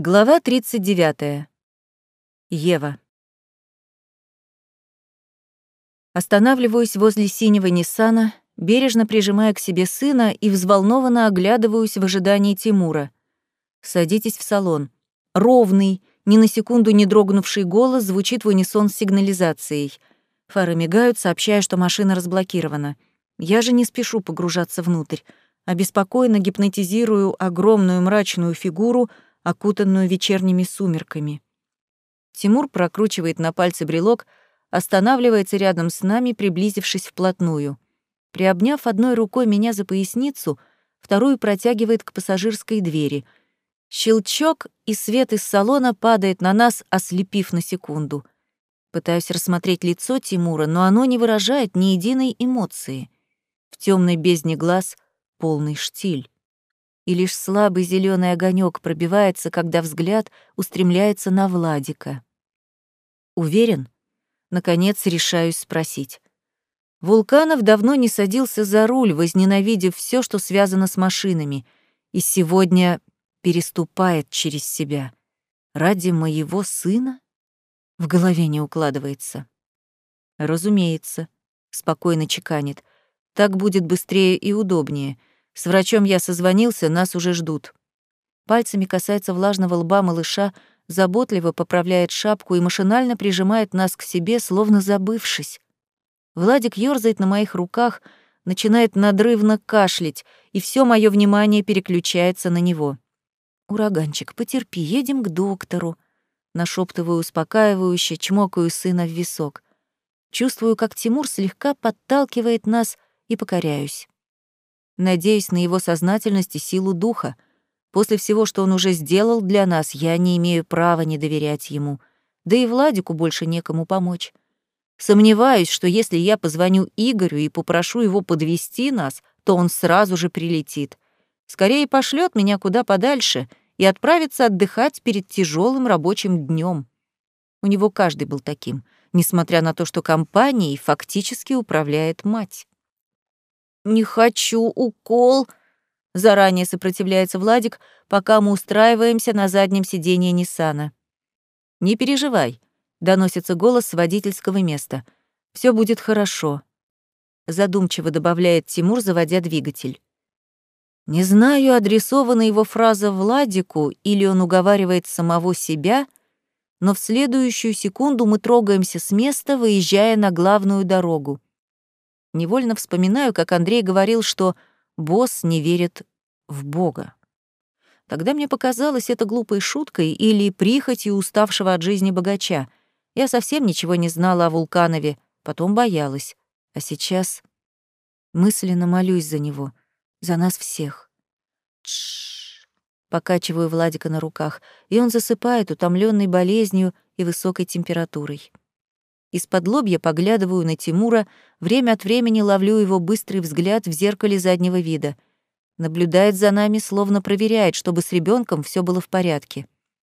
Глава 39. Ева. Останавливаюсь возле синего Ниссана, бережно прижимая к себе сына и взволнованно оглядываюсь в ожидании Тимура. «Садитесь в салон». Ровный, ни на секунду не дрогнувший голос звучит в унисон с сигнализацией. Фары мигают, сообщая, что машина разблокирована. Я же не спешу погружаться внутрь, обеспокоенно гипнотизирую огромную мрачную фигуру, окутанную вечерними сумерками. Тимур прокручивает на пальце брелок, останавливается рядом с нами, приблизившись вплотную. Приобняв одной рукой меня за поясницу, вторую протягивает к пассажирской двери. Щелчок, и свет из салона падает на нас, ослепив на секунду. Пытаюсь рассмотреть лицо Тимура, но оно не выражает ни единой эмоции. В темной бездне глаз полный штиль. И лишь слабый зеленый огонек пробивается, когда взгляд устремляется на Владика. Уверен? Наконец решаюсь спросить. Вулканов давно не садился за руль, возненавидев все, что связано с машинами, и сегодня переступает через себя. Ради моего сына? В голове не укладывается. Разумеется, спокойно чеканит. Так будет быстрее и удобнее. С врачом я созвонился, нас уже ждут. Пальцами касается влажного лба малыша, заботливо поправляет шапку и машинально прижимает нас к себе, словно забывшись. Владик ёрзает на моих руках, начинает надрывно кашлять, и все мое внимание переключается на него. «Ураганчик, потерпи, едем к доктору», нашептываю успокаивающе, чмокаю сына в висок. Чувствую, как Тимур слегка подталкивает нас и покоряюсь. Надеюсь на его сознательность и силу духа. После всего, что он уже сделал для нас, я не имею права не доверять ему. Да и Владику больше некому помочь. Сомневаюсь, что если я позвоню Игорю и попрошу его подвести нас, то он сразу же прилетит. Скорее пошлет меня куда подальше и отправится отдыхать перед тяжелым рабочим днем. У него каждый был таким, несмотря на то, что компанией фактически управляет мать. «Не хочу укол», — заранее сопротивляется Владик, пока мы устраиваемся на заднем сиденье Ниссана. «Не переживай», — доносится голос с водительского места. Все будет хорошо», — задумчиво добавляет Тимур, заводя двигатель. Не знаю, адресована его фраза Владику или он уговаривает самого себя, но в следующую секунду мы трогаемся с места, выезжая на главную дорогу. Невольно вспоминаю, как Андрей говорил, что босс не верит в Бога. Тогда мне показалось это глупой шуткой или прихотью уставшего от жизни богача. Я совсем ничего не знала о Вулканове, потом боялась. А сейчас мысленно молюсь за него, за нас всех. Тш. Покачиваю Владика на руках, и он засыпает, утомленный болезнью и высокой температурой. Из-под лобья поглядываю на Тимура, время от времени ловлю его быстрый взгляд в зеркале заднего вида. Наблюдает за нами, словно проверяет, чтобы с ребенком все было в порядке.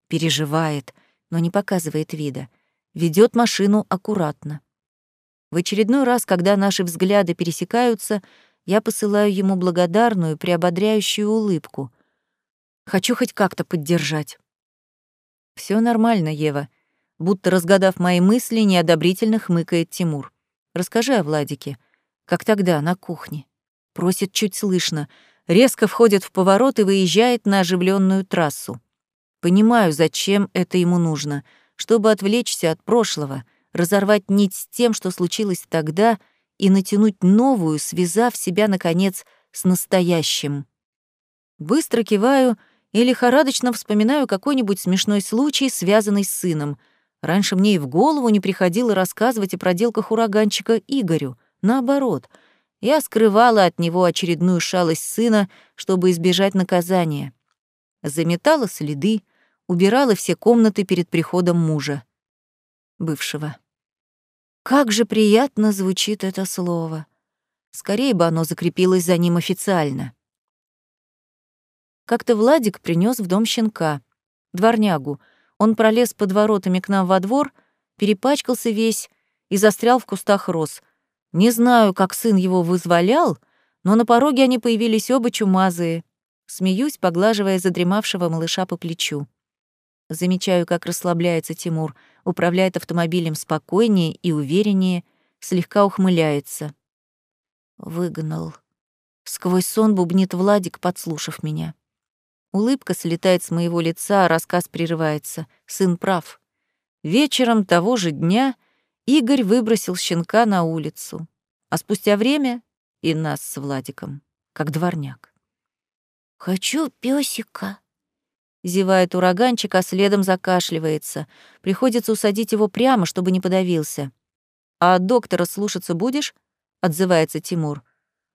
Переживает, но не показывает вида. Ведет машину аккуратно. В очередной раз, когда наши взгляды пересекаются, я посылаю ему благодарную, приободряющую улыбку. Хочу хоть как-то поддержать. Все нормально, Ева», Будто разгадав мои мысли, неодобрительно хмыкает Тимур. «Расскажи о Владике. Как тогда, на кухне?» Просит чуть слышно. Резко входит в поворот и выезжает на оживленную трассу. Понимаю, зачем это ему нужно. Чтобы отвлечься от прошлого, разорвать нить с тем, что случилось тогда, и натянуть новую, связав себя, наконец, с настоящим. Быстро киваю и лихорадочно вспоминаю какой-нибудь смешной случай, связанный с сыном — Раньше мне и в голову не приходило рассказывать о проделках ураганчика Игорю. Наоборот, я скрывала от него очередную шалость сына, чтобы избежать наказания. Заметала следы, убирала все комнаты перед приходом мужа. Бывшего. Как же приятно звучит это слово. Скорее бы оно закрепилось за ним официально. Как-то Владик принес в дом щенка, дворнягу — он пролез под воротами к нам во двор, перепачкался весь и застрял в кустах роз. Не знаю, как сын его вызволял, но на пороге они появились оба чумазые. Смеюсь, поглаживая задремавшего малыша по плечу. Замечаю, как расслабляется Тимур, управляет автомобилем спокойнее и увереннее, слегка ухмыляется. Выгнал. Сквозь сон бубнит Владик, подслушав меня. Улыбка слетает с моего лица, а рассказ прерывается. Сын прав. Вечером того же дня Игорь выбросил щенка на улицу, а спустя время и нас с Владиком, как дворняк. «Хочу песика, зевает ураганчик, а следом закашливается. Приходится усадить его прямо, чтобы не подавился. «А доктора слушаться будешь?» — отзывается Тимур.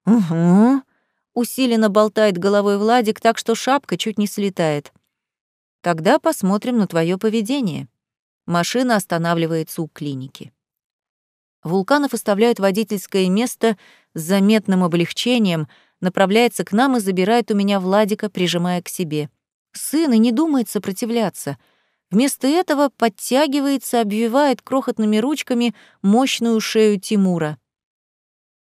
«Угу», — усиленно болтает головой Владик, так что шапка чуть не слетает. «Тогда посмотрим на твое поведение». Машина останавливается у клиники. Вулканов оставляет водительское место с заметным облегчением, направляется к нам и забирает у меня Владика, прижимая к себе. Сын и не думает сопротивляться. Вместо этого подтягивается, обвивает крохотными ручками мощную шею Тимура.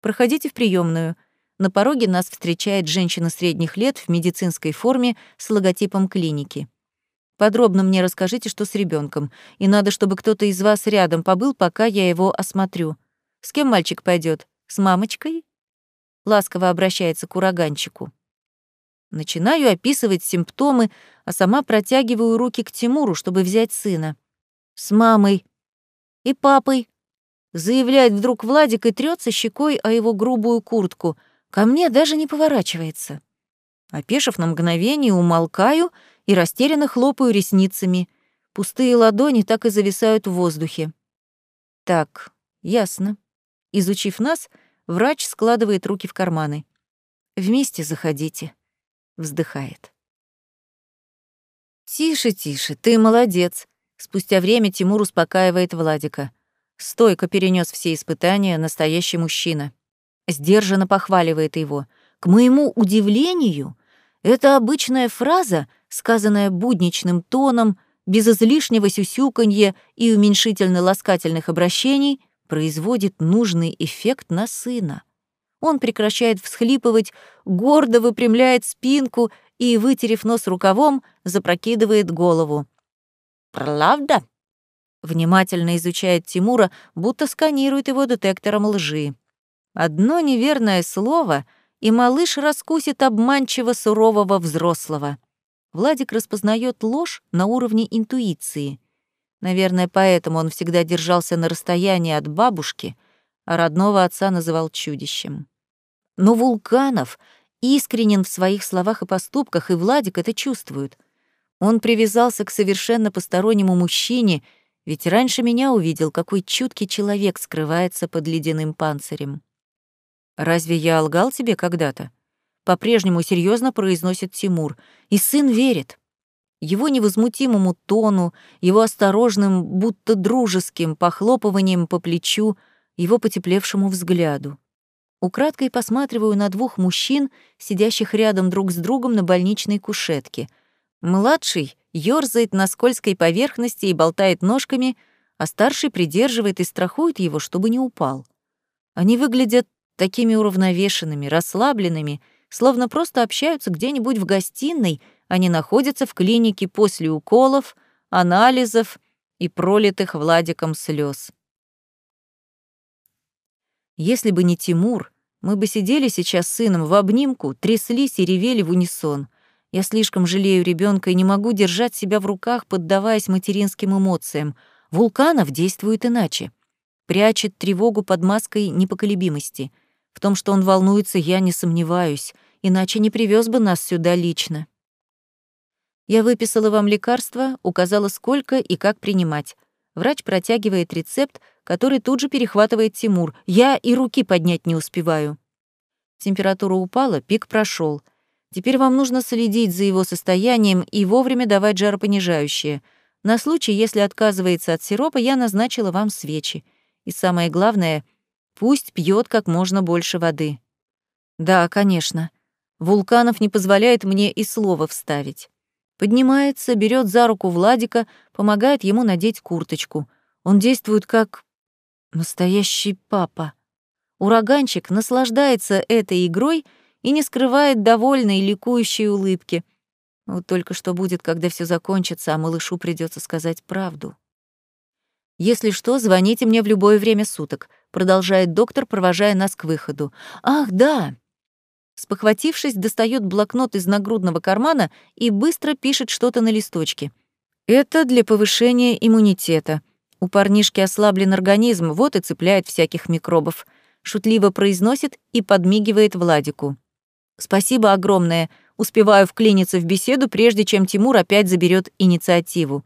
«Проходите в приемную. На пороге нас встречает женщина средних лет в медицинской форме с логотипом клиники. Подробно мне расскажите, что с ребенком, и надо, чтобы кто-то из вас рядом побыл, пока я его осмотрю. С кем мальчик пойдет? С мамочкой?» Ласково обращается к ураганчику. Начинаю описывать симптомы, а сама протягиваю руки к Тимуру, чтобы взять сына. «С мамой и папой», — заявляет вдруг Владик и трется щекой о его грубую куртку. Ко мне даже не поворачивается. Опешив на мгновение, умолкаю и растерянно хлопаю ресницами. Пустые ладони так и зависают в воздухе. Так, ясно. Изучив нас, врач складывает руки в карманы. «Вместе заходите» вздыхает. «Тише, тише, ты молодец!» Спустя время Тимур успокаивает Владика. Стойко перенес все испытания настоящий мужчина. Сдержанно похваливает его. К моему удивлению, это обычная фраза, сказанная будничным тоном, без излишнего сюсюканья и уменьшительно-ласкательных обращений, производит нужный эффект на сына. Он прекращает всхлипывать, гордо выпрямляет спинку и, вытерев нос рукавом, запрокидывает голову. «Правда?» Внимательно изучает Тимура, будто сканирует его детектором лжи. Одно неверное слово, и малыш раскусит обманчиво сурового взрослого. Владик распознает ложь на уровне интуиции. Наверное, поэтому он всегда держался на расстоянии от бабушки — а родного отца называл чудищем. Но Вулканов искренен в своих словах и поступках, и Владик это чувствует. Он привязался к совершенно постороннему мужчине, ведь раньше меня увидел, какой чуткий человек скрывается под ледяным панцирем. «Разве я лгал тебе когда-то?» По-прежнему серьезно произносит Тимур, и сын верит. Его невозмутимому тону, его осторожным, будто дружеским похлопыванием по плечу — его потеплевшему взгляду. Украдкой посматриваю на двух мужчин, сидящих рядом друг с другом на больничной кушетке. Младший ёрзает на скользкой поверхности и болтает ножками, а старший придерживает и страхует его, чтобы не упал. Они выглядят такими уравновешенными, расслабленными, словно просто общаются где-нибудь в гостиной, а не находятся в клинике после уколов, анализов и пролитых Владиком слез. Если бы не Тимур, мы бы сидели сейчас с сыном в обнимку, тряслись и ревели в унисон. Я слишком жалею ребенка и не могу держать себя в руках, поддаваясь материнским эмоциям. Вулканов действует иначе. Прячет тревогу под маской непоколебимости. В том, что он волнуется, я не сомневаюсь, иначе не привез бы нас сюда лично. Я выписала вам лекарства, указала, сколько и как принимать. Врач протягивает рецепт, который тут же перехватывает Тимур. Я и руки поднять не успеваю. Температура упала, пик прошел. Теперь вам нужно следить за его состоянием и вовремя давать жаропонижающее. На случай, если отказывается от сиропа, я назначила вам свечи. И самое главное, пусть пьет как можно больше воды. Да, конечно. Вулканов не позволяет мне и слова вставить. Поднимается, берет за руку Владика, помогает ему надеть курточку. Он действует как Настоящий папа. Ураганчик наслаждается этой игрой и не скрывает довольной ликующей улыбки. Вот только что будет, когда все закончится, а малышу придется сказать правду. Если что, звоните мне в любое время суток, продолжает доктор, провожая нас к выходу. Ах, да. Спохватившись, достает блокнот из нагрудного кармана и быстро пишет что-то на листочке. Это для повышения иммунитета. У парнишки ослаблен организм, вот и цепляет всяких микробов. Шутливо произносит и подмигивает Владику. Спасибо огромное. Успеваю вклиниться в беседу, прежде чем Тимур опять заберет инициативу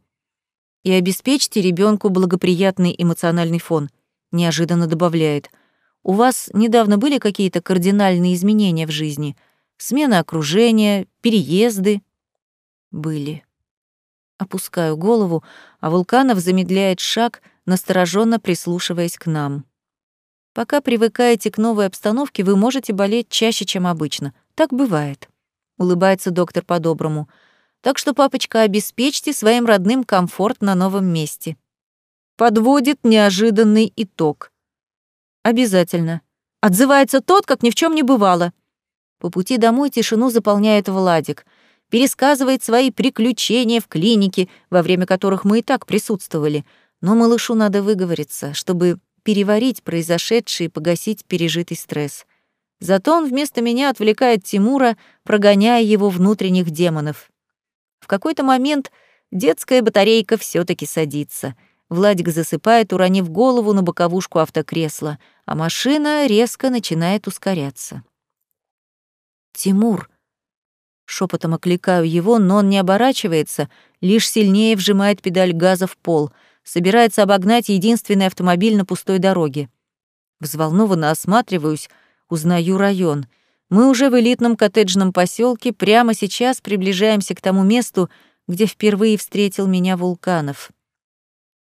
и обеспечьте ребенку благоприятный эмоциональный фон, неожиданно добавляет. У вас недавно были какие-то кардинальные изменения в жизни? Смена окружения, переезды? Были. Опускаю голову, а Вулканов замедляет шаг, настороженно прислушиваясь к нам. Пока привыкаете к новой обстановке, вы можете болеть чаще, чем обычно. Так бывает. Улыбается доктор по-доброму. Так что, папочка, обеспечьте своим родным комфорт на новом месте. Подводит неожиданный итог. Обязательно. Отзывается тот, как ни в чем не бывало. По пути домой тишину заполняет Владик. Пересказывает свои приключения в клинике, во время которых мы и так присутствовали. Но малышу надо выговориться, чтобы переварить произошедшее и погасить пережитый стресс. Зато он вместо меня отвлекает Тимура, прогоняя его внутренних демонов. В какой-то момент детская батарейка все таки садится. Владик засыпает, уронив голову на боковушку автокресла, а машина резко начинает ускоряться. «Тимур!» Шепотом окликаю его, но он не оборачивается, лишь сильнее вжимает педаль газа в пол, собирается обогнать единственный автомобиль на пустой дороге. Взволнованно осматриваюсь, узнаю район — мы уже в элитном коттеджном поселке, прямо сейчас приближаемся к тому месту, где впервые встретил меня Вулканов.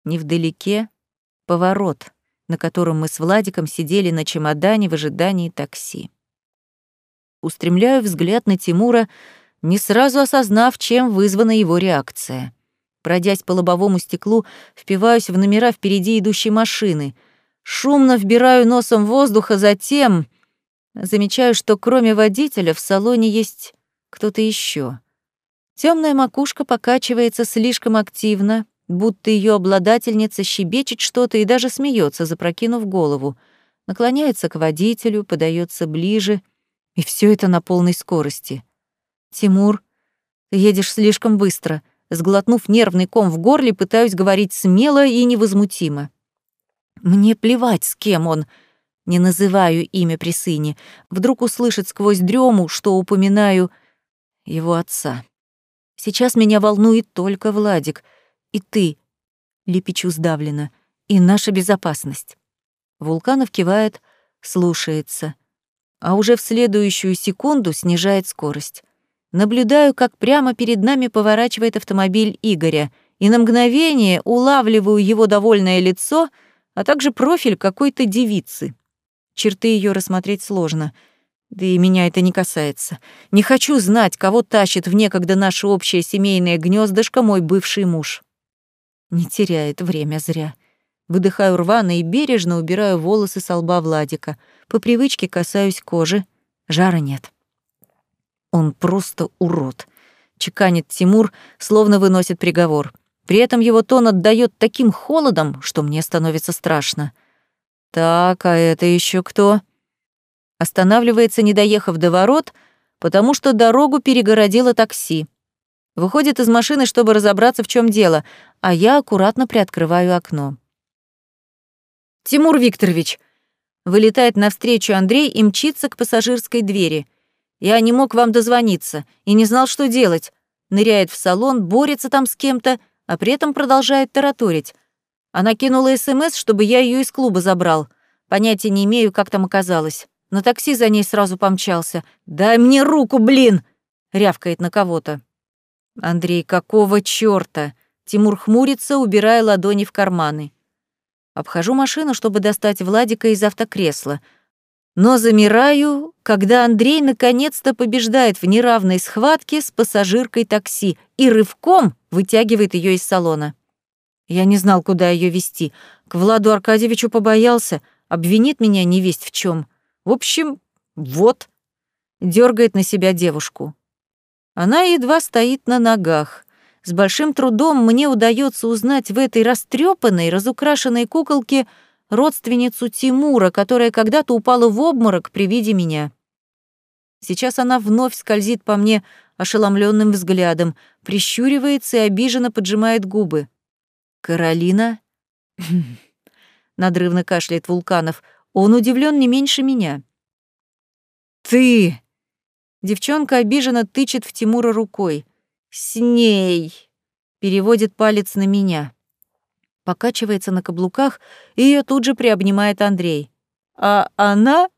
Невдалеке — поворот, на котором мы с Владиком сидели на чемодане в ожидании такси. Устремляю взгляд на Тимура, не сразу осознав, чем вызвана его реакция. Пройдясь по лобовому стеклу, впиваюсь в номера впереди идущей машины. Шумно вбираю носом воздуха, затем Замечаю, что кроме водителя в салоне есть кто-то еще. Темная макушка покачивается слишком активно, будто ее обладательница щебечет что-то и даже смеется, запрокинув голову. Наклоняется к водителю, подается ближе, и все это на полной скорости. «Тимур, ты едешь слишком быстро», Сглотнув нервный ком в горле, пытаюсь говорить смело и невозмутимо. «Мне плевать, с кем он», не называю имя при сыне, вдруг услышит сквозь дрему, что упоминаю его отца. Сейчас меня волнует только Владик. И ты, лепечу сдавленно, и наша безопасность. Вулканов кивает, слушается, а уже в следующую секунду снижает скорость. Наблюдаю, как прямо перед нами поворачивает автомобиль Игоря, и на мгновение улавливаю его довольное лицо, а также профиль какой-то девицы. Черты ее рассмотреть сложно. Да и меня это не касается. Не хочу знать, кого тащит в некогда наше общее семейное гнездышко мой бывший муж. Не теряет время зря. Выдыхаю рвано и бережно убираю волосы с лба Владика. По привычке касаюсь кожи. Жара нет. Он просто урод. Чеканит Тимур, словно выносит приговор. При этом его тон отдает таким холодом, что мне становится страшно. Так, а это еще кто? Останавливается, не доехав до ворот, потому что дорогу перегородило такси. Выходит из машины, чтобы разобраться, в чем дело, а я аккуратно приоткрываю окно. «Тимур Викторович!» Вылетает навстречу Андрей и мчится к пассажирской двери. «Я не мог вам дозвониться и не знал, что делать». Ныряет в салон, борется там с кем-то, а при этом продолжает тараторить. Она кинула СМС, чтобы я ее из клуба забрал. Понятия не имею, как там оказалось. На такси за ней сразу помчался. «Дай мне руку, блин!» — рявкает на кого-то. «Андрей, какого чёрта?» Тимур хмурится, убирая ладони в карманы. Обхожу машину, чтобы достать Владика из автокресла. Но замираю, когда Андрей наконец-то побеждает в неравной схватке с пассажиркой такси и рывком вытягивает ее из салона. Я не знал, куда ее вести. К Владу Аркадьевичу побоялся, обвинит меня невесть в чем. В общем, вот. Дергает на себя девушку. Она едва стоит на ногах. С большим трудом мне удается узнать в этой растрепанной, разукрашенной куколке родственницу Тимура, которая когда-то упала в обморок при виде меня. Сейчас она вновь скользит по мне ошеломленным взглядом, прищуривается и обиженно поджимает губы. «Каролина?» Надрывно кашляет Вулканов. Он удивлен не меньше меня. «Ты!» Девчонка обиженно тычет в Тимура рукой. «С ней!» Переводит палец на меня. Покачивается на каблуках, и ее тут же приобнимает Андрей. «А она?»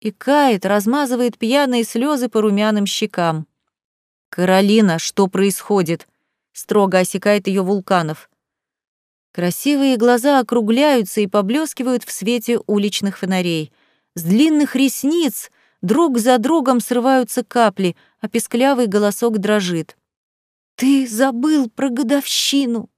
И кает, размазывает пьяные слезы по румяным щекам. «Каролина, что происходит?» Строго осекает ее Вулканов. Красивые глаза округляются и поблескивают в свете уличных фонарей. С длинных ресниц друг за другом срываются капли, а песклявый голосок дрожит. «Ты забыл про годовщину!»